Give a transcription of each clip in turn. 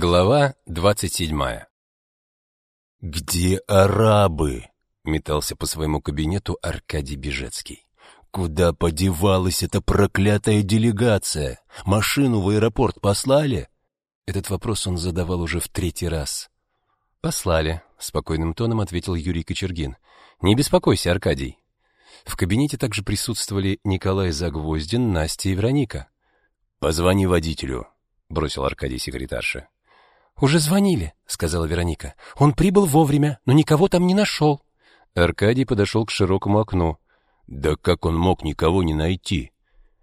Глава двадцать седьмая. «Где арабы?» — метался по своему кабинету Аркадий Бежецкий. «Куда подевалась эта проклятая делегация? Машину в аэропорт послали?» Этот вопрос он задавал уже в третий раз. «Послали», — спокойным тоном ответил Юрий Кочергин. «Не беспокойся, Аркадий». В кабинете также присутствовали Николай Загвоздин, Настя и Вероника. «Позвони водителю», — бросил Аркадий секретарше. «Уже звонили», — сказала Вероника. «Он прибыл вовремя, но никого там не нашел». Аркадий подошел к широкому окну. «Да как он мог никого не найти?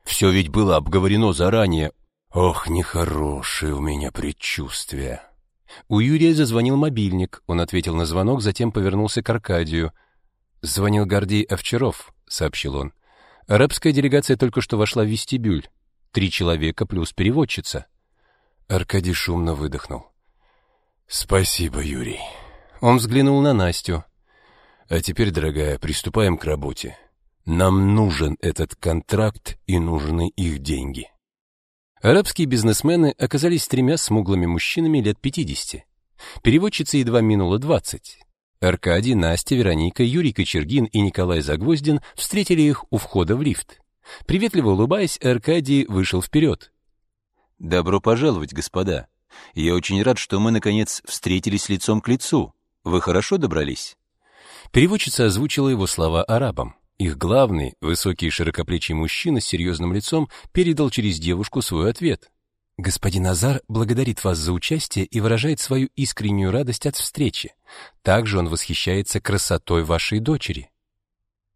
Все ведь было обговорено заранее. Ох, нехорошее у меня предчувствие». У Юрия зазвонил мобильник. Он ответил на звонок, затем повернулся к Аркадию. «Звонил Гордей Овчаров», — сообщил он. «Арабская делегация только что вошла в вестибюль. Три человека плюс переводчица». Аркадий шумно выдохнул. Спасибо, Юрий. Он взглянул на Настю. А теперь, дорогая, приступаем к работе. Нам нужен этот контракт и нужны их деньги. Арабские бизнесмены оказались тремя смуглыми мужчинами лет 50. Переводчице едва минуло 20. Аркадий, Настя, Вероника, Юрий Кочергин и Николай Загвоздин встретили их у входа в лифт. Приветливо улыбаясь, Аркадий вышел вперед. «Добро пожаловать, господа. Я очень рад, что мы, наконец, встретились лицом к лицу. Вы хорошо добрались?» Переводчица озвучила его слова арабам. Их главный, высокий широкоплечий мужчина с серьезным лицом передал через девушку свой ответ. «Господин Азар благодарит вас за участие и выражает свою искреннюю радость от встречи. Также он восхищается красотой вашей дочери».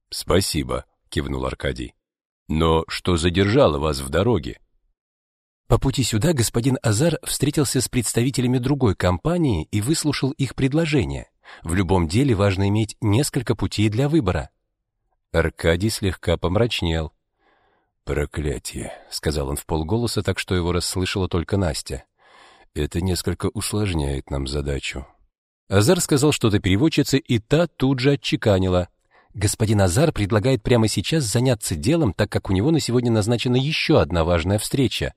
«Спасибо», — кивнул Аркадий. «Но что задержало вас в дороге?» По пути сюда господин Азар встретился с представителями другой компании и выслушал их предложения. В любом деле важно иметь несколько путей для выбора. Аркадий слегка помрачнел. «Проклятие», — сказал он вполголоса, так что его расслышала только Настя. «Это несколько усложняет нам задачу». Азар сказал что-то переводчице, и та тут же отчеканила. «Господин Азар предлагает прямо сейчас заняться делом, так как у него на сегодня назначена еще одна важная встреча.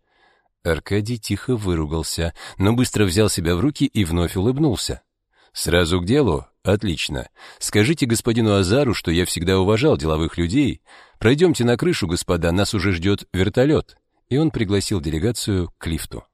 Аркадий тихо выругался, но быстро взял себя в руки и вновь улыбнулся. Сразу к делу? Отлично. Скажите господину Азару, что я всегда уважал деловых людей. Пройдемте на крышу, господа, нас уже ждет вертолет». И он пригласил делегацию к лифту.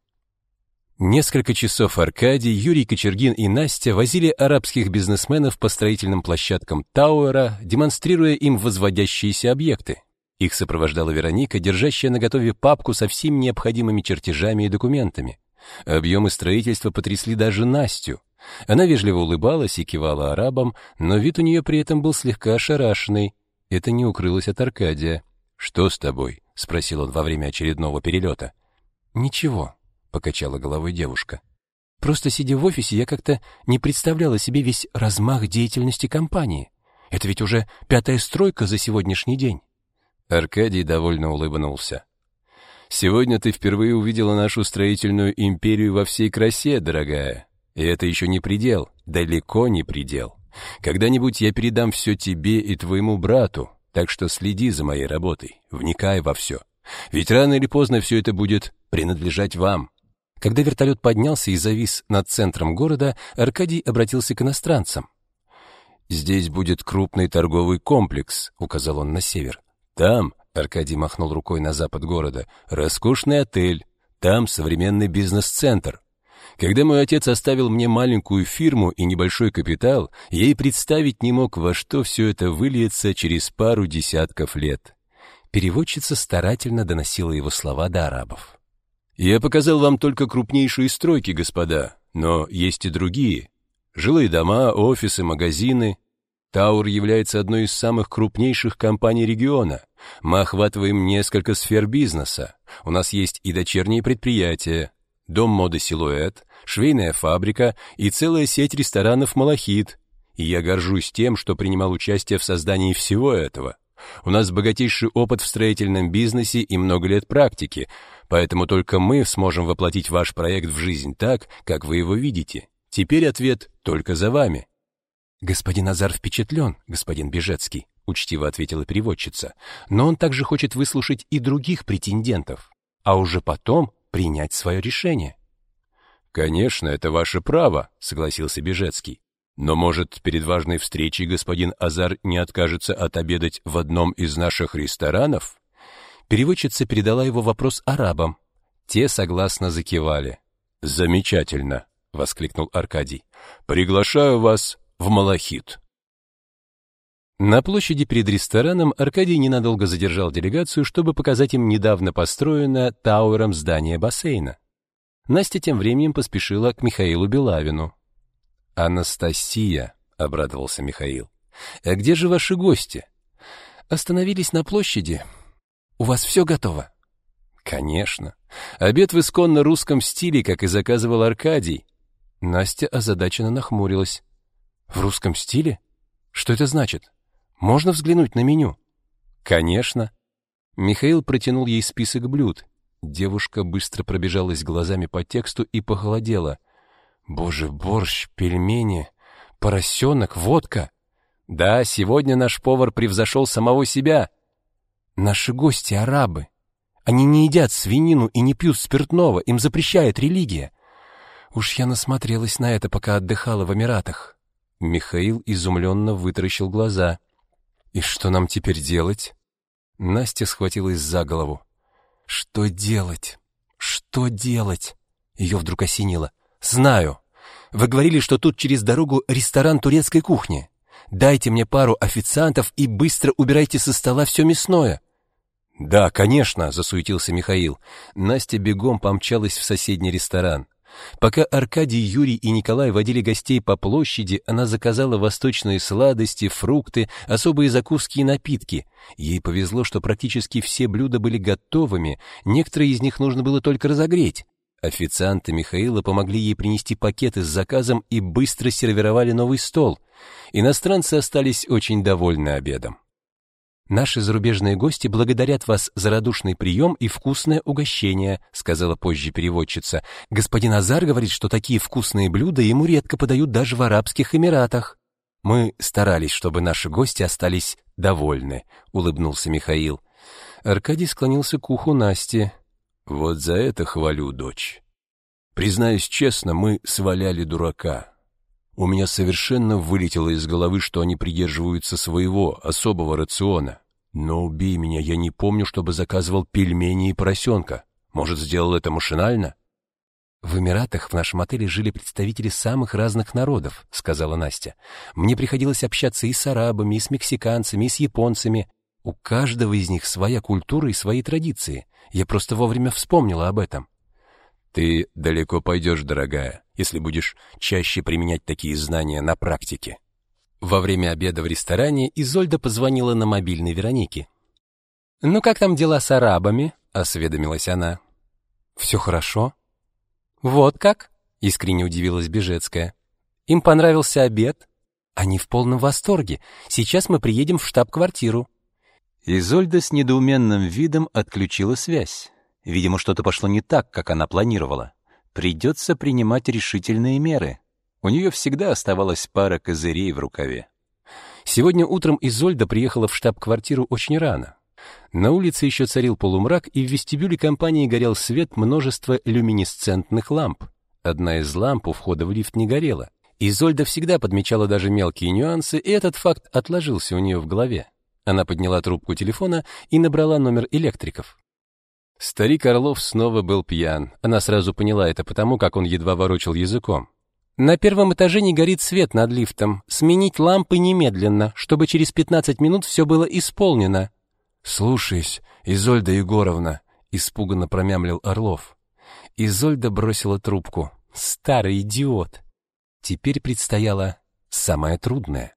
Несколько часов Аркадий, Юрий Кочергин и Настя возили арабских бизнесменов по строительным площадкам Тауэра, демонстрируя им возводящиеся объекты. Их сопровождала Вероника, держащая наготове папку со всеми необходимыми чертежами и документами. Объемы строительства потрясли даже Настю. Она вежливо улыбалась и кивала арабам, но вид у нее при этом был слегка ошарашенный. Это не укрылось от Аркадия. «Что с тобой?» — спросил он во время очередного перелета. «Ничего», — покачала головой девушка. «Просто сидя в офисе, я как-то не представляла себе весь размах деятельности компании. Это ведь уже пятая стройка за сегодняшний день». Аркадий довольно улыбнулся. Сегодня ты впервые увидела нашу строительную империю во всей красе, дорогая. И это еще не предел, далеко не предел. Когда-нибудь я передам все тебе и твоему брату, так что следи за моей работой, вникай во все. Ведь рано или поздно все это будет принадлежать вам. Когда вертолет поднялся и завис над центром города, Аркадий обратился к иностранцам. «Здесь будет крупный торговый комплекс», — указал он на север. Там, Аркадий махнул рукой на запад города, роскошный отель, там современный бизнес-центр. Когда мой отец оставил мне маленькую фирму и небольшой капитал, я и представить не мог, во что все это выльется через пару десятков лет. Переводчица старательно доносила его слова до арабов. Я показал вам только крупнейшие стройки, господа, но есть и другие. Жилые дома, офисы, магазины. Таур является одной из самых крупнейших компаний региона. Мы охватываем несколько сфер бизнеса. У нас есть и дочерние предприятия, дом моды «Силуэт», швейная фабрика и целая сеть ресторанов «Малахит». И я горжусь тем, что принимал участие в создании всего этого. У нас богатейший опыт в строительном бизнесе и много лет практики, поэтому только мы сможем воплотить ваш проект в жизнь так, как вы его видите. Теперь ответ только за вами. Господин Азар впечатлен, господин Бежецкий учтиво ответила переводчица. Но он также хочет выслушать и других претендентов, а уже потом принять свое решение. Конечно, это ваше право, согласился Бежецкий. Но, может, перед важной встречей господин Азар не откажется отобедать в одном из наших ресторанов? Переводчица передала его вопрос арабам. Те согласно закивали. Замечательно, воскликнул Аркадий. Приглашаю вас в Малахит. На площади перед рестораном Аркадий ненадолго задержал делегацию, чтобы показать им недавно построенное тауэром здание бассейна. Настя тем временем поспешила к Михаилу Белавину. «Анастасия», — обрадовался Михаил, — «а где же ваши гости?» «Остановились на площади. У вас все готово?» «Конечно. Обед в исконно русском стиле, как и заказывал Аркадий». Настя озадаченно нахмурилась. «В русском стиле? Что это значит? Можно взглянуть на меню?» «Конечно». Михаил протянул ей список блюд, Девушка быстро пробежалась глазами по тексту и похолодела. Боже, борщ, пельмени, поросенок, водка. Да, сегодня наш повар превзошел самого себя. Наши гости арабы. Они не едят свинину и не пьют спиртного, им запрещает религия. Уж я насмотрелась на это, пока отдыхала в Эмиратах. Михаил изумленно вытаращил глаза. И что нам теперь делать? Настя схватилась за голову. Что делать? Что делать? Ее вдруг осенило. Знаю. Вы говорили, что тут через дорогу ресторан турецкой кухни. Дайте мне пару официантов и быстро убирайте со стола все мясное. Да, конечно, засуетился Михаил. Настя бегом помчалась в соседний ресторан. Пока Аркадий, Юрий и Николай водили гостей по площади, она заказала восточные сладости, фрукты, особые закуски и напитки. Ей повезло, что практически все блюда были готовыми, некоторые из них нужно было только разогреть. Официанты Михаила помогли ей принести пакеты с заказом и быстро сервировали новый стол. Иностранцы остались очень довольны обедом. Наши зарубежные гости благодарят вас за радушный прием и вкусное угощение, сказала позже переводчица. Господин Азар говорит, что такие вкусные блюда ему редко подают даже в Арабских Эмиратах. Мы старались, чтобы наши гости остались довольны, улыбнулся Михаил. Аркадий склонился к уху Насти. Вот за это хвалю, дочь. Признаюсь честно, мы сваляли дурака. У меня совершенно вылетело из головы, что они придерживаются своего особого рациона. Но убей меня, я не помню, чтобы заказывал пельмени и поросенка. Может, сделал это машинально? В Эмиратах в нашем отеле жили представители самых разных народов, сказала Настя. Мне приходилось общаться и с арабами, и с мексиканцами, и с японцами. У каждого из них своя культура и свои традиции. Я просто вовремя вспомнила об этом. Ты далеко пойдешь, дорогая, если будешь чаще применять такие знания на практике. Во время обеда в ресторане Изольда позвонила на мобильный Веронике. «Ну как там дела с арабами?» — осведомилась она. «Все хорошо». «Вот как?» — искренне удивилась Бежецкая. «Им понравился обед?» «Они в полном восторге. Сейчас мы приедем в штаб-квартиру». Изольда с недоуменным видом отключила связь. Видимо, что-то пошло не так, как она планировала. Придется принимать решительные меры. У нее всегда оставалась пара козырей в рукаве. Сегодня утром Изольда приехала в штаб-квартиру очень рано. На улице еще царил полумрак, и в вестибюле компании горел свет множества люминесцентных ламп. Одна из ламп у входа в лифт не горела. Изольда всегда подмечала даже мелкие нюансы, и этот факт отложился у нее в голове. Она подняла трубку телефона и набрала номер электриков. Старик Орлов снова был пьян. Она сразу поняла это потому, как он едва ворочал языком. На первом этаже не горит свет над лифтом. Сменить лампы немедленно, чтобы через 15 минут все было исполнено. Слушаюсь, Изольда Егоровна, испуганно промямлил Орлов. Изольда бросила трубку. Старый идиот. Теперь предстояло самое трудное.